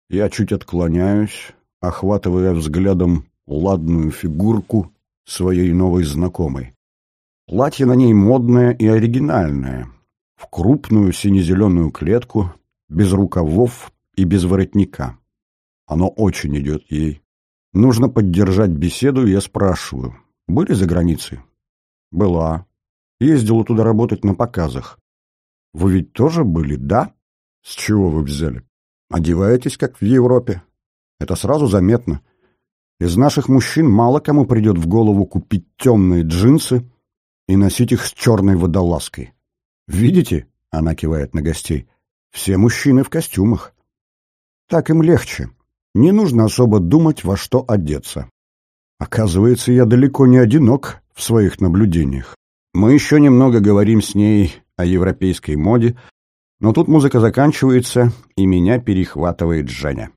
Я чуть отклоняюсь, охватывая взглядом ладную фигурку своей новой знакомой. Платье на ней модное и оригинальное, в крупную сине-зеленую клетку, без рукавов и без воротника. Оно очень идет ей. Нужно поддержать беседу, я спрашиваю. Были за границей? Была. Ездила туда работать на показах. Вы ведь тоже были, да? С чего вы взяли? Одеваетесь, как в Европе. Это сразу заметно. Из наших мужчин мало кому придет в голову купить темные джинсы и носить их с черной водолазкой. Видите, она кивает на гостей, все мужчины в костюмах. Так им легче. Не нужно особо думать, во что одеться. Оказывается, я далеко не одинок в своих наблюдениях. Мы еще немного говорим с ней о европейской моде, но тут музыка заканчивается, и меня перехватывает Женя.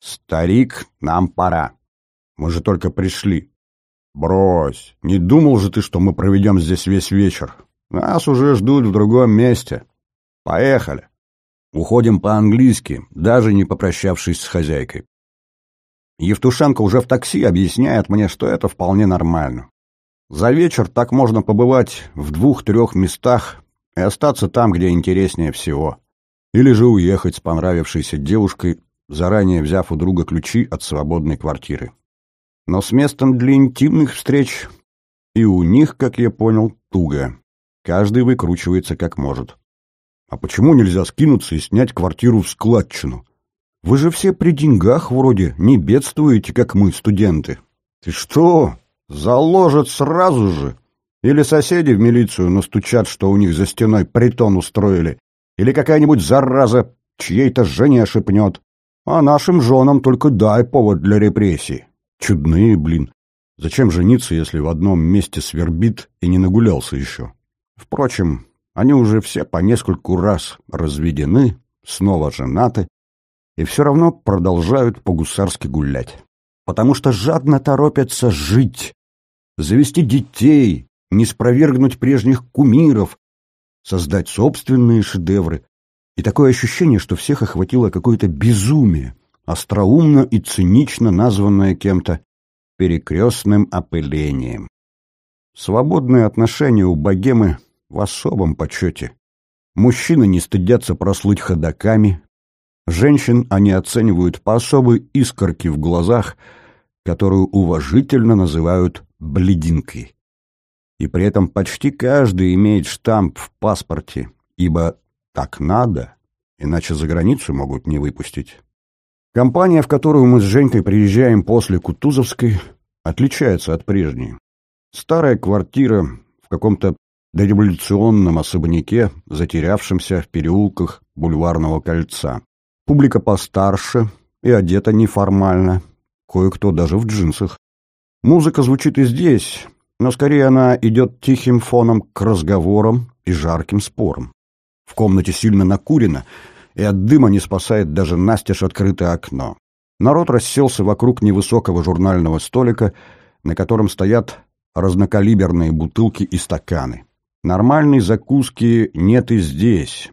«Старик, нам пора. Мы же только пришли. «Брось, не думал же ты, что мы проведем здесь весь вечер. Нас уже ждут в другом месте. Поехали!» Уходим по-английски, даже не попрощавшись с хозяйкой. Евтушенко уже в такси объясняет мне, что это вполне нормально. За вечер так можно побывать в двух-трех местах и остаться там, где интереснее всего. Или же уехать с понравившейся девушкой, заранее взяв у друга ключи от свободной квартиры но с местом для интимных встреч и у них, как я понял, туго. Каждый выкручивается как может. А почему нельзя скинуться и снять квартиру в складчину? Вы же все при деньгах вроде не бедствуете, как мы, студенты. Ты что, заложат сразу же? Или соседи в милицию настучат, что у них за стеной притон устроили? Или какая-нибудь зараза чьей-то жене шепнет? А нашим женам только дай повод для репрессий. Чудные, блин. Зачем жениться, если в одном месте свербит и не нагулялся еще? Впрочем, они уже все по нескольку раз разведены, снова женаты, и все равно продолжают по-гусарски гулять. Потому что жадно торопятся жить, завести детей, не спровергнуть прежних кумиров, создать собственные шедевры. И такое ощущение, что всех охватило какое-то безумие, остроумно и цинично названное кем-то перекрестным опылением. Свободные отношения у богемы в особом почете. Мужчины не стыдятся прослыть ходаками, женщин они оценивают по особой искорке в глазах, которую уважительно называют блединкой. И при этом почти каждый имеет штамп в паспорте, ибо так надо, иначе за границу могут не выпустить. Компания, в которую мы с Женькой приезжаем после Кутузовской, отличается от прежней. Старая квартира в каком-то дореволюционном особняке, затерявшемся в переулках бульварного кольца. Публика постарше и одета неформально, кое-кто даже в джинсах. Музыка звучит и здесь, но скорее она идет тихим фоном к разговорам и жарким спорам. В комнате сильно накурено — и от дыма не спасает даже настежь открытое окно. Народ расселся вокруг невысокого журнального столика, на котором стоят разнокалиберные бутылки и стаканы. Нормальной закуски нет и здесь,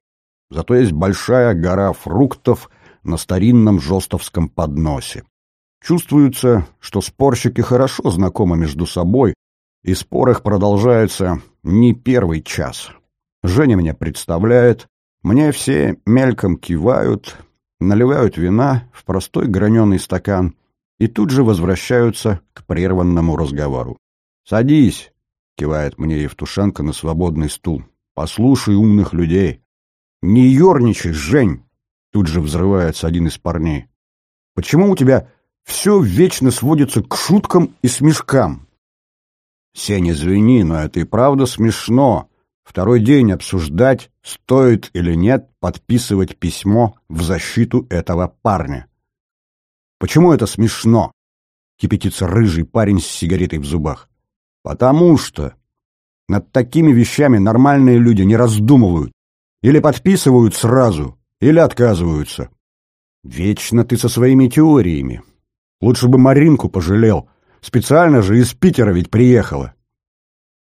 зато есть большая гора фруктов на старинном жестовском подносе. Чувствуется, что спорщики хорошо знакомы между собой, и спор их продолжается не первый час. Женя меня представляет, мне все мельком кивают, наливают вина в простой граненый стакан и тут же возвращаются к прерванному разговору. «Садись!» — кивает мне Евтушенко на свободный стул. «Послушай умных людей!» «Не ерничай, Жень!» — тут же взрывается один из парней. «Почему у тебя все вечно сводится к шуткам и смешкам?» «Сень, извини, но это и правда смешно. Второй день обсуждать, стоит или нет подписывать письмо в защиту этого парня». «Почему это смешно?» — кипятится рыжий парень с сигаретой в зубах. Потому что над такими вещами нормальные люди не раздумывают. Или подписывают сразу, или отказываются. Вечно ты со своими теориями. Лучше бы Маринку пожалел. Специально же из Питера ведь приехала.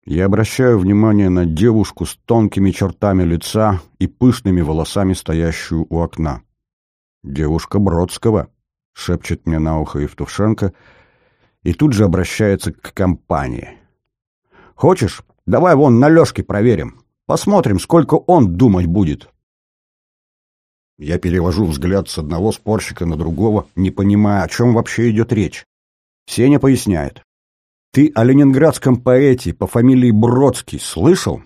Я обращаю внимание на девушку с тонкими чертами лица и пышными волосами, стоящую у окна. «Девушка Бродского», — шепчет мне на ухо Евтушенко, и тут же обращается к компании. Хочешь, давай вон на Лёшке проверим. Посмотрим, сколько он думать будет. Я перевожу взгляд с одного спорщика на другого, не понимая, о чем вообще идет речь. Сеня поясняет. Ты о ленинградском поэте по фамилии Бродский слышал?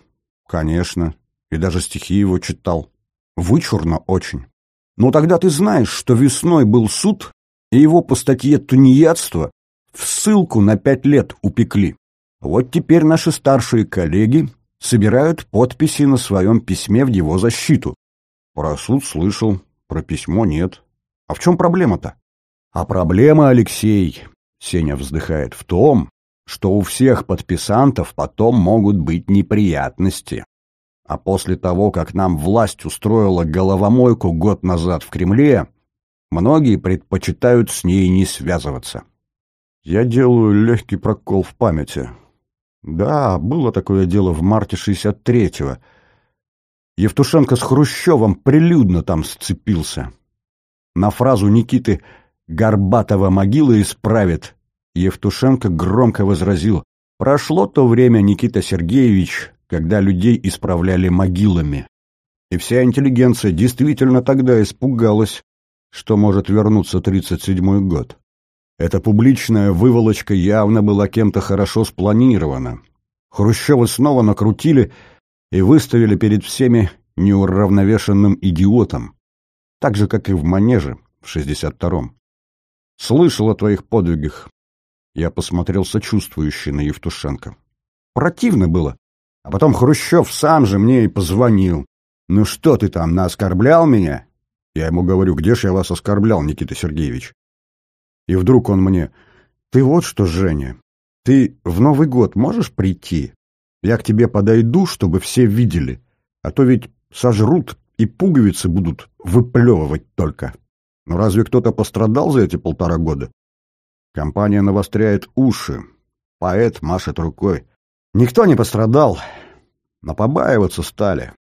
Конечно. И даже стихи его читал. Вычурно очень. Но тогда ты знаешь, что весной был суд, и его по статье тунеядства в ссылку на пять лет упекли. Вот теперь наши старшие коллеги собирают подписи на своем письме в его защиту. Про суд слышал, про письмо нет. А в чем проблема-то? А проблема, Алексей, Сеня вздыхает, в том, что у всех подписантов потом могут быть неприятности. А после того, как нам власть устроила головомойку год назад в Кремле, многие предпочитают с ней не связываться. Я делаю легкий прокол в памяти. Да, было такое дело в марте 63-го. Евтушенко с Хрущевым прилюдно там сцепился. На фразу Никиты «Горбатова могила исправит» Евтушенко громко возразил «Прошло то время, Никита Сергеевич, когда людей исправляли могилами». И вся интеллигенция действительно тогда испугалась, что может вернуться 37-й год. Эта публичная выволочка явно была кем-то хорошо спланирована. Хрущева снова накрутили и выставили перед всеми неуравновешенным идиотом, так же, как и в Манеже в 62-м. Слышал о твоих подвигах. Я посмотрел сочувствующе на Евтушенко. Противно было. А потом Хрущев сам же мне и позвонил. «Ну что ты там, наоскорблял меня?» Я ему говорю, где ж я вас оскорблял, Никита Сергеевич? И вдруг он мне, «Ты вот что, Женя, ты в Новый год можешь прийти? Я к тебе подойду, чтобы все видели, а то ведь сожрут и пуговицы будут выплевывать только. Но разве кто-то пострадал за эти полтора года? Компания навостряет уши. Поэт машет рукой. Никто не пострадал, но побаиваться стали.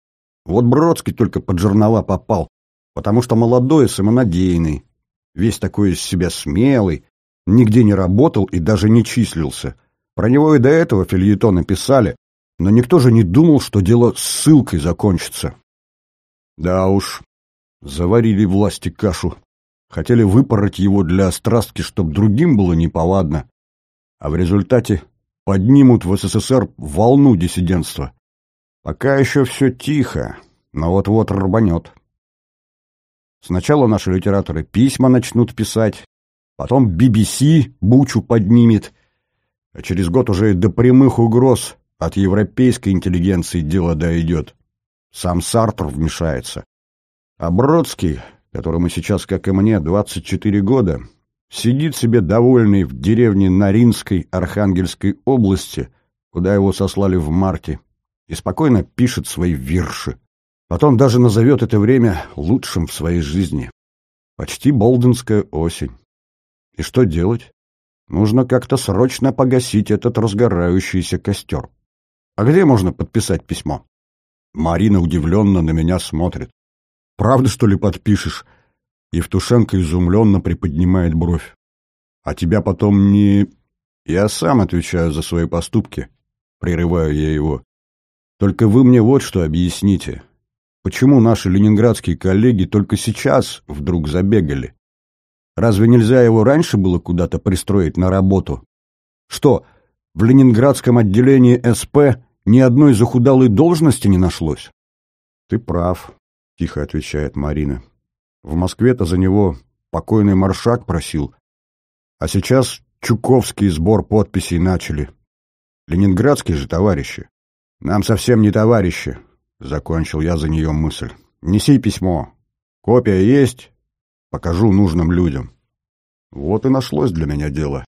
Вот Бродский только под жернова попал, потому что молодой и самонадеянный весь такой из себя смелый, нигде не работал и даже не числился. Про него и до этого фильетоны писали, но никто же не думал, что дело ссылкой закончится. Да уж, заварили власти кашу. Хотели выпороть его для острастки, чтоб другим было неповадно. А в результате поднимут в СССР волну диссидентства. Пока еще все тихо, но вот-вот рванет. Сначала наши литераторы письма начнут писать, потом BBC бучу поднимет, а через год уже и до прямых угроз от европейской интеллигенции дело дойдет. Сам Сартр вмешается. А Бродский, которому сейчас, как и мне, 24 года, сидит себе довольный в деревне Наринской Архангельской области, куда его сослали в марте, и спокойно пишет свои вирши. Потом даже назовет это время лучшим в своей жизни. Почти болденская осень. И что делать? Нужно как-то срочно погасить этот разгорающийся костер. А где можно подписать письмо? Марина удивленно на меня смотрит. «Правда, что ли, подпишешь?» Евтушенко изумленно приподнимает бровь. «А тебя потом не...» «Я сам отвечаю за свои поступки», — прерываю я его. «Только вы мне вот что объясните. Почему наши ленинградские коллеги только сейчас вдруг забегали? Разве нельзя его раньше было куда-то пристроить на работу? Что, в ленинградском отделении СП ни одной захудалой должности не нашлось? Ты прав, тихо отвечает Марина. В Москве-то за него покойный маршак просил. А сейчас Чуковский сбор подписей начали. Ленинградские же товарищи. Нам совсем не товарищи, закончил я за нее мысль. Неси письмо. Копия есть? Покажу нужным людям. Вот и нашлось для меня дело.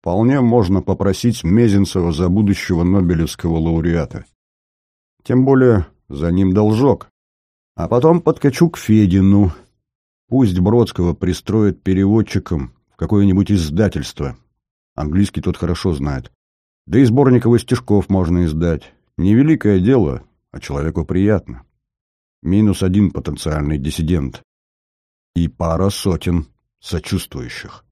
Вполне можно попросить Мезенцева за будущего Нобелевского лауреата. Тем более за ним должок. А потом подкачу к Федину. Пусть Бродского пристроит переводчиком в какое-нибудь издательство. Английский тот хорошо знает. Да и сборник его стишков можно издать. Невеликое дело, а человеку приятно. Минус один потенциальный диссидент и пара сотен сочувствующих.